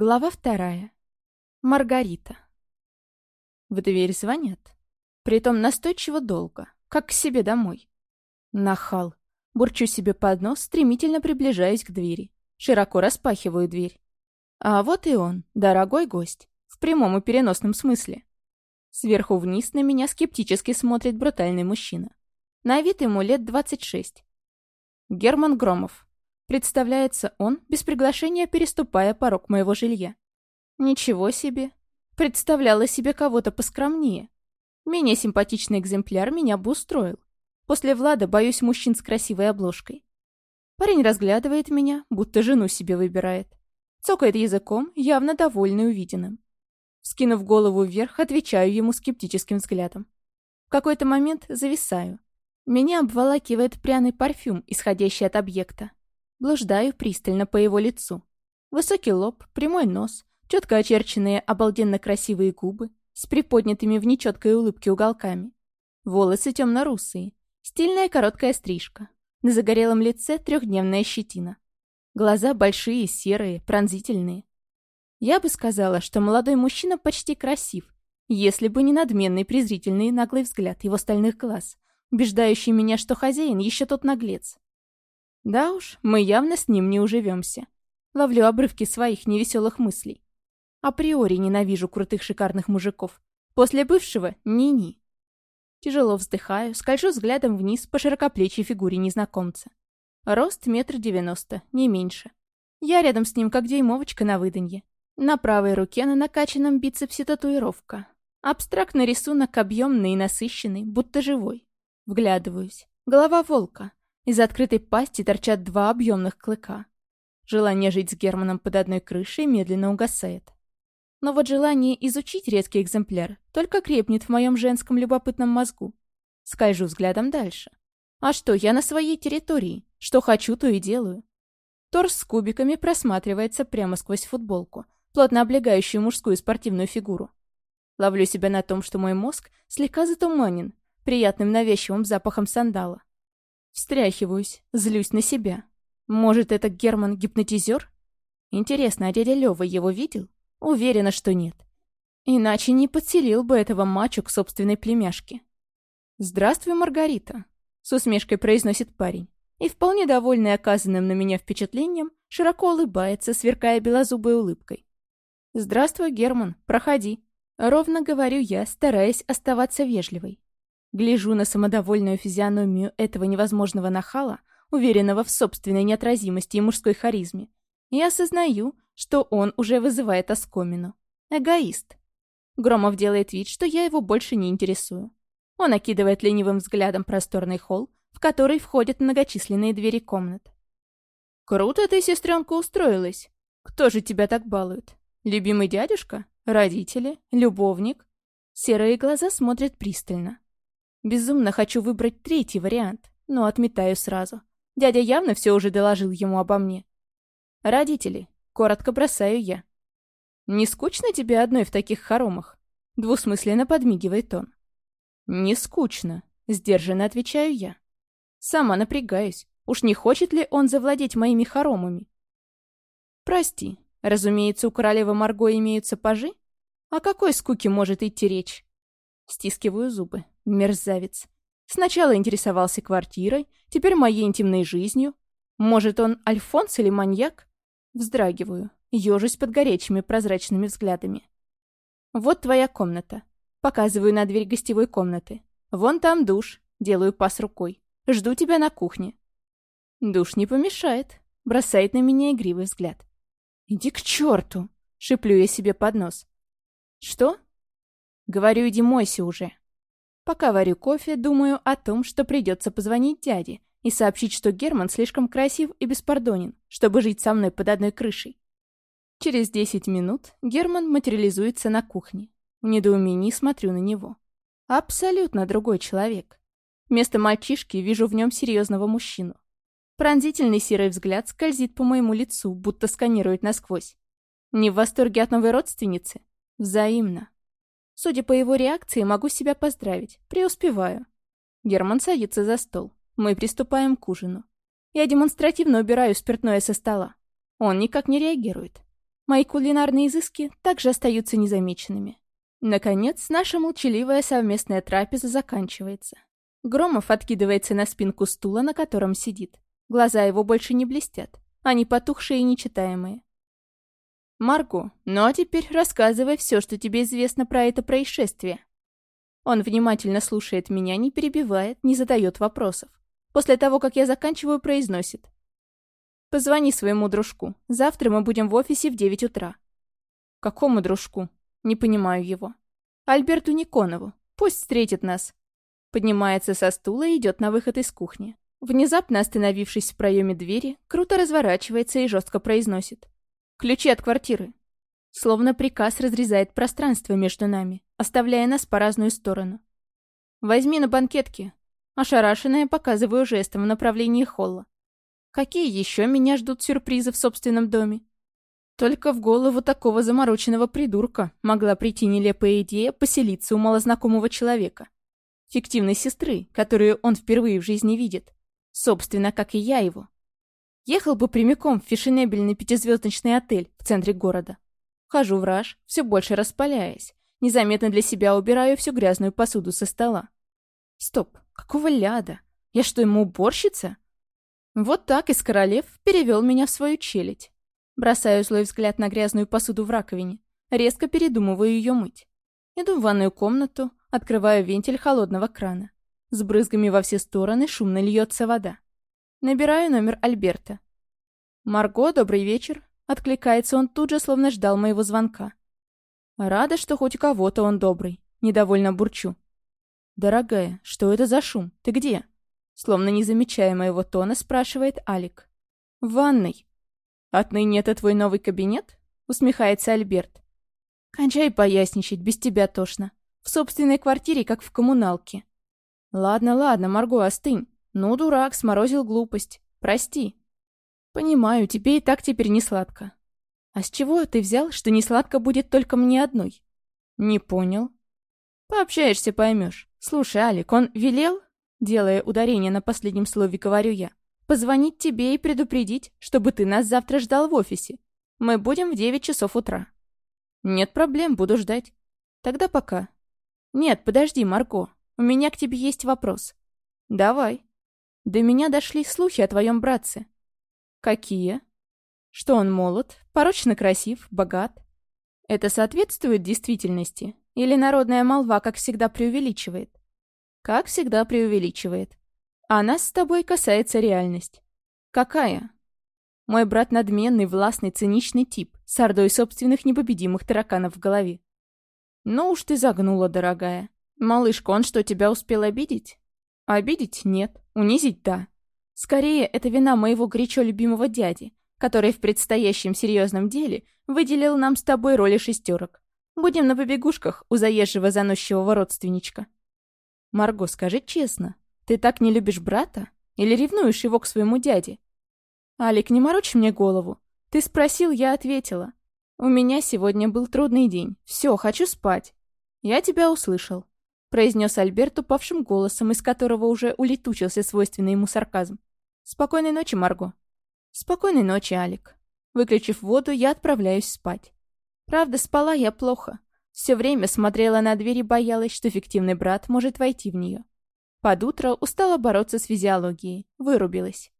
Глава вторая. Маргарита. В дверь звонят. Притом настойчиво долго, как к себе домой. Нахал. Бурчу себе под нос, стремительно приближаюсь к двери. Широко распахиваю дверь. А вот и он, дорогой гость. В прямом и переносном смысле. Сверху вниз на меня скептически смотрит брутальный мужчина. На вид ему лет 26. Герман Громов, Представляется он, без приглашения переступая порог моего жилья. Ничего себе. Представляла себе кого-то поскромнее. Менее симпатичный экземпляр меня бы устроил. После Влада боюсь мужчин с красивой обложкой. Парень разглядывает меня, будто жену себе выбирает. Цокает языком, явно довольный увиденным. Скинув голову вверх, отвечаю ему скептическим взглядом. В какой-то момент зависаю. Меня обволакивает пряный парфюм, исходящий от объекта. Блуждаю пристально по его лицу. Высокий лоб, прямой нос, четко очерченные обалденно красивые губы с приподнятыми в нечеткой улыбке уголками. Волосы темно-русые, стильная короткая стрижка. На загорелом лице трехдневная щетина. Глаза большие, серые, пронзительные. Я бы сказала, что молодой мужчина почти красив, если бы не надменный, презрительный наглый взгляд его стальных глаз, убеждающий меня, что хозяин еще тот наглец. Да уж, мы явно с ним не уживемся. Ловлю обрывки своих невеселых мыслей. Априори ненавижу крутых шикарных мужиков. После бывшего — ни-ни. Тяжело вздыхаю, скольжу взглядом вниз по широкоплечьей фигуре незнакомца. Рост метр девяносто, не меньше. Я рядом с ним, как дюймовочка на выданье. На правой руке на накачанном бицепсе татуировка. Абстрактный рисунок объемный и насыщенный, будто живой. Вглядываюсь. Голова волка. Из открытой пасти торчат два объемных клыка. Желание жить с Германом под одной крышей медленно угасает. Но вот желание изучить редкий экземпляр только крепнет в моем женском любопытном мозгу. Скольжу взглядом дальше. А что, я на своей территории. Что хочу, то и делаю. Торс с кубиками просматривается прямо сквозь футболку, плотно облегающую мужскую спортивную фигуру. Ловлю себя на том, что мой мозг слегка затуманен приятным навязчивым запахом сандала. Встряхиваюсь, злюсь на себя. Может, это Герман гипнотизер? Интересно, а дядя Лёва его видел? Уверена, что нет. Иначе не подселил бы этого мачо к собственной племяшке. «Здравствуй, Маргарита», — с усмешкой произносит парень. И, вполне довольный оказанным на меня впечатлением, широко улыбается, сверкая белозубой улыбкой. «Здравствуй, Герман, проходи», — ровно говорю я, стараясь оставаться вежливой. Гляжу на самодовольную физиономию этого невозможного нахала, уверенного в собственной неотразимости и мужской харизме, и осознаю, что он уже вызывает оскомину. Эгоист. Громов делает вид, что я его больше не интересую. Он окидывает ленивым взглядом просторный холл, в который входят многочисленные двери комнат. «Круто ты, сестренка, устроилась. Кто же тебя так балует? Любимый дядюшка? Родители? Любовник?» Серые глаза смотрят пристально. Безумно хочу выбрать третий вариант, но отметаю сразу. Дядя явно все уже доложил ему обо мне. Родители. Коротко бросаю я. «Не скучно тебе одной в таких хоромах?» Двусмысленно подмигивает он. «Не скучно», — сдержанно отвечаю я. Сама напрягаюсь. Уж не хочет ли он завладеть моими хоромами? «Прости, разумеется, у королевы Марго имеются пажи? О какой скуке может идти речь?» Стискиваю зубы. Мерзавец. Сначала интересовался квартирой, теперь моей интимной жизнью. Может, он альфонс или маньяк? Вздрагиваю, ежусь под горячими прозрачными взглядами. Вот твоя комната. Показываю на дверь гостевой комнаты. Вон там душ. Делаю пас рукой. Жду тебя на кухне. Душ не помешает. Бросает на меня игривый взгляд. «Иди к черту!» — шиплю я себе под нос. «Что?» «Говорю, иди мойся уже». Пока варю кофе, думаю о том, что придется позвонить дяде и сообщить, что Герман слишком красив и беспардонен, чтобы жить со мной под одной крышей. Через 10 минут Герман материализуется на кухне. В недоумении смотрю на него. Абсолютно другой человек. Вместо мальчишки вижу в нем серьезного мужчину. Пронзительный серый взгляд скользит по моему лицу, будто сканирует насквозь. Не в восторге от новой родственницы? Взаимно. Судя по его реакции, могу себя поздравить. Преуспеваю. Герман садится за стол. Мы приступаем к ужину. Я демонстративно убираю спиртное со стола. Он никак не реагирует. Мои кулинарные изыски также остаются незамеченными. Наконец, наша молчаливая совместная трапеза заканчивается. Громов откидывается на спинку стула, на котором сидит. Глаза его больше не блестят. Они потухшие и нечитаемые. «Марго, ну а теперь рассказывай все, что тебе известно про это происшествие». Он внимательно слушает меня, не перебивает, не задает вопросов. После того, как я заканчиваю, произносит. «Позвони своему дружку. Завтра мы будем в офисе в 9 утра». «Какому дружку?» Не понимаю его. «Альберту Никонову. Пусть встретит нас». Поднимается со стула и идет на выход из кухни. Внезапно остановившись в проеме двери, круто разворачивается и жестко произносит. Ключи от квартиры. Словно приказ разрезает пространство между нами, оставляя нас по разную сторону. Возьми на банкетке. Ошарашенная показываю жестом в направлении холла. Какие еще меня ждут сюрпризы в собственном доме? Только в голову такого замороченного придурка могла прийти нелепая идея поселиться у малознакомого человека. Фиктивной сестры, которую он впервые в жизни видит. Собственно, как и я его. Ехал бы прямиком в фешенебельный пятизвездочный отель в центре города. Хожу в раж, все больше распаляясь. Незаметно для себя убираю всю грязную посуду со стола. Стоп, какого ляда? Я что, ему уборщица? Вот так из королев перевел меня в свою челядь. Бросаю злой взгляд на грязную посуду в раковине. Резко передумываю ее мыть. Иду в ванную комнату, открываю вентиль холодного крана. С брызгами во все стороны шумно льется вода. Набираю номер Альберта. «Марго, добрый вечер», — откликается он тут же, словно ждал моего звонка. Рада, что хоть у кого-то он добрый. Недовольно бурчу. «Дорогая, что это за шум? Ты где?» Словно не замечая моего тона, спрашивает Алик. «В ванной». «Отныне это твой новый кабинет?» Усмехается Альберт. «Кончай поясничать, без тебя тошно. В собственной квартире, как в коммуналке». «Ладно, ладно, Марго, остынь. «Ну, дурак, сморозил глупость. Прости». «Понимаю, тебе и так теперь не сладко». «А с чего ты взял, что не сладко будет только мне одной?» «Не понял». «Пообщаешься, поймешь. Слушай, Алик, он велел?» Делая ударение на последнем слове, говорю я. «Позвонить тебе и предупредить, чтобы ты нас завтра ждал в офисе. Мы будем в девять часов утра». «Нет проблем, буду ждать». «Тогда пока». «Нет, подожди, Марго. У меня к тебе есть вопрос». «Давай». До меня дошли слухи о твоем братце. Какие? Что он молод, порочно красив, богат. Это соответствует действительности? Или народная молва, как всегда, преувеличивает? Как всегда преувеличивает. А нас с тобой касается реальность. Какая? Мой брат надменный, властный, циничный тип, с ордой собственных непобедимых тараканов в голове. Ну уж ты загнула, дорогая. Малышка, он что, тебя успел обидеть? Обидеть нет, унизить да. Скорее, это вина моего горячо любимого дяди, который в предстоящем серьезном деле выделил нам с тобой роли шестерок. Будем на побегушках у заезжего заносчивого родственничка. Марго, скажи честно, ты так не любишь брата? Или ревнуешь его к своему дяде? Алик, не морочь мне голову. Ты спросил, я ответила. У меня сегодня был трудный день. Все, хочу спать. Я тебя услышал произнес Альберт упавшим голосом, из которого уже улетучился свойственный ему сарказм. «Спокойной ночи, Марго». «Спокойной ночи, Алик». Выключив воду, я отправляюсь спать. Правда, спала я плохо. Все время смотрела на дверь и боялась, что фиктивный брат может войти в нее. Под утро устала бороться с физиологией, вырубилась.